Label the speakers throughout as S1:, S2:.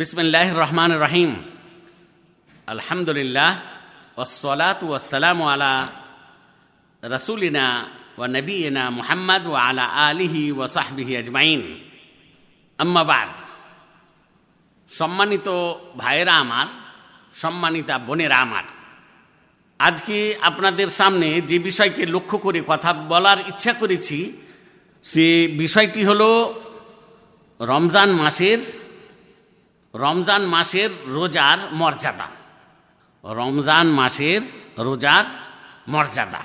S1: বিসমিল্লাহ রহমান রহিম আলহামদুলিল্লাহ ওসলাত ওয়াসালাম আলা রসুলিনা ও নবীনা মুহাম্মদ ও আলা আলিহি ও সাহবিহি আজমাইন। আম্মাবাদ সম্মানিত ভাইয়েরা আমার, সম্মানিতা বোনেরা আমার, আজকে আপনাদের সামনে যে বিষয়কে লক্ষ্য করে কথা বলার ইচ্ছা করেছি, সে বিষয়টি হল রমজান মাসের রমজান মাসের রোজার মর্যাদা রমজান মাসের রোজার মর্যাদা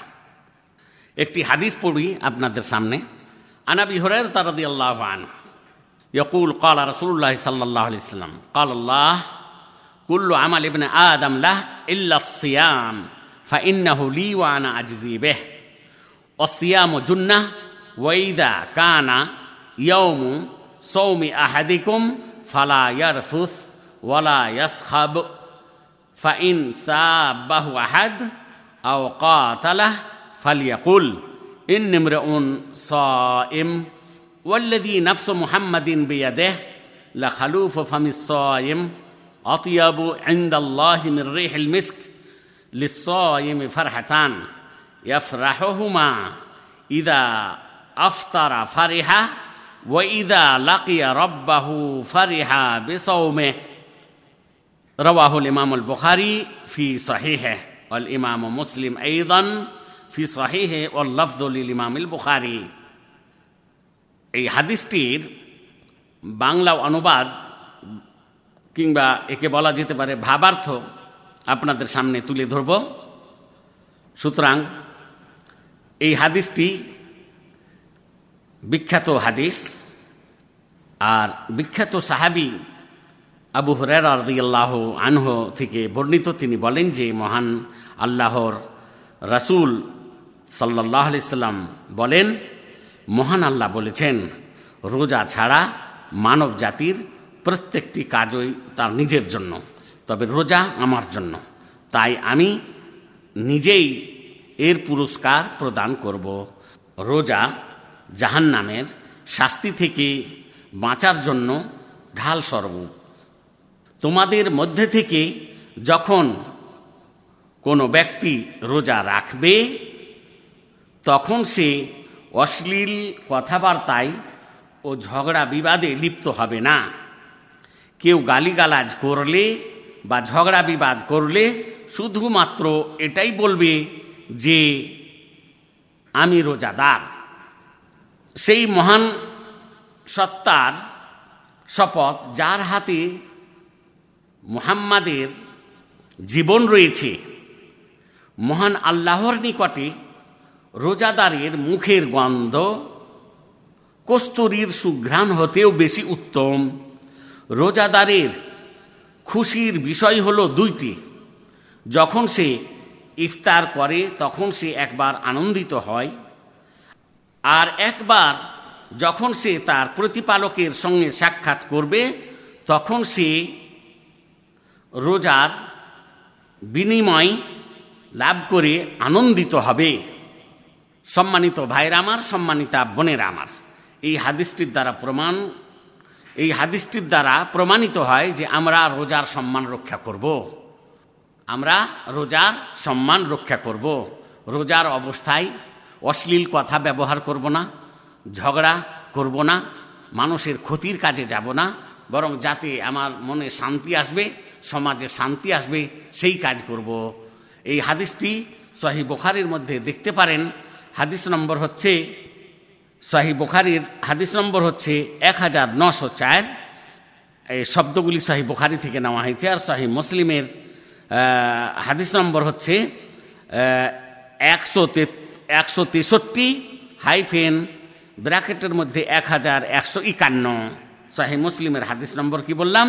S1: একটি হাদিস পড়ি আপনাদের সামনে আনাবি হরের তারাদি আল্লাহ আন يقول قال رسول الله صلى الله عليه وسلم قال الله كل عمل ابن آدم له إلا الصيام فإنه لي وأنا أجزي به والصيام جنة وإذا كان يوم صوم أحدكم فلا يرفث ولا يصخب فإن سابه أحد أو قاتله فليقل إن امرؤ صائم والذي نفس محمد بيده لخلوف فم الصائم أطيب عند الله من ريح المسك للصائم فرحتان يفرحهما. إذا أفطر ওয়াইদা লাকিয়া রব্বাহু ফারিহা বেসৌমে রওয়াহুল ইমামুল বুখারি ফি সহিহে অল ইমাম মুসলিম ঈদন ফি সহিহে অল লফজুল ইমামিল বুখারি। এই হাদিসটির বাংলা অনুবাদ কিংবা একে বলা যেতে পারে ভাবার্থ আপনাদের সামনে তুলে ধরব। সুতরাং এই হাদিসটি বিখ্যাত হাদিস। আর বিখ্যাত সাহাবি আবু হরের আল্লাহ আনহ থেকে বর্ণিত তিনি বলেন যে, মহান আল্লাহর রাসুল সাল্লাহ সাল্লাম বলেন, মহান আল্লাহ বলেছেন, রোজা ছাড়া মানব জাতির প্রত্যেকটি কাজই তার নিজের জন্য, তবে রোজা আমার জন্য। তাই আমি নিজেই এর পুরস্কার প্রদান করব। রোজা জাহান নামের শাস্তি থেকে বাঁচার জন্য ঢাল স্বরূপ তোমাদের মধ্যে থেকে যখন কোনো ব্যক্তি রোজা রাখবে, তখন সে অশ্লীল কথাবার্তায় ও ঝগড়া বিবাদে লিপ্ত হবে না। কেউ গালিগালাজ করলে বা ঝগড়া বিবাদ করলে শুধুমাত্র এটাই বলবে যে, আমি রোজাদার। সেই মহান সত্তার শপথ যার হাতে মুহাম্মাদের জীবন রয়েছে, মহান আল্লাহর নিকটে রোজাদারের মুখের গন্ধ, কস্তুরীর সুঘ্রাণ হতেও বেশি উত্তম। রোজাদারের খুশির বিষয় হল দুইটি। যখন সে ইফতার করে, তখন সে একবার আনন্দিত হয়। আর একবার যখন সে তার প্রতিপালকের সঙ্গে সাক্ষাৎ করবে, তখন সে রোজার বিনিময় লাভ করে আনন্দিত হবে। সম্মানিত ভাইরা আমার, সম্মানিতা বোনের আমার। এই হাদিসটির দ্বারা প্রমাণ, এই হাদিসটির দ্বারা প্রমাণিত হয় যে আমরা রোজার সম্মান রক্ষা করব। আমরা রোজার সম্মান রক্ষা করব। রোজার অবস্থায় অশ্লীল কথা ব্যবহার করব না, ঝগড়া করব না, মানুষের ক্ষতির কাজে যাব না, বরং যাতে আমার মনে শান্তি আসবে, সমাজে শান্তি আসবে, সেই কাজ করব। এই হাদিসটি সহি বোখারির মধ্যে দেখতে পারেন। হাদিস নম্বর হচ্ছে শাহি বোখারির হাদিস নম্বর হচ্ছে এক হাজার নশো চার। এই শব্দগুলি শাহি বোখারি থেকে নেওয়া হয়েছে আর শাহি মুসলিমের হাদিস নম্বর হচ্ছে একশো একশো তেষট্টি হাইফেন ব্র্যাকেটের মধ্যে এক হাজার একশো একান্ন। শাহি মুসলিমের হাদিস নম্বর কি বললাম?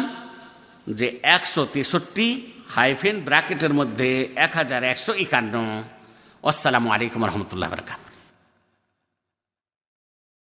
S1: যে একশো তেষট্টি হাইফেন ব্র্যাকেটের মধ্যে এক হাজার একশো একান্ন। আসসালামু আলাইকুম রহমতুল্লাহ বরকাত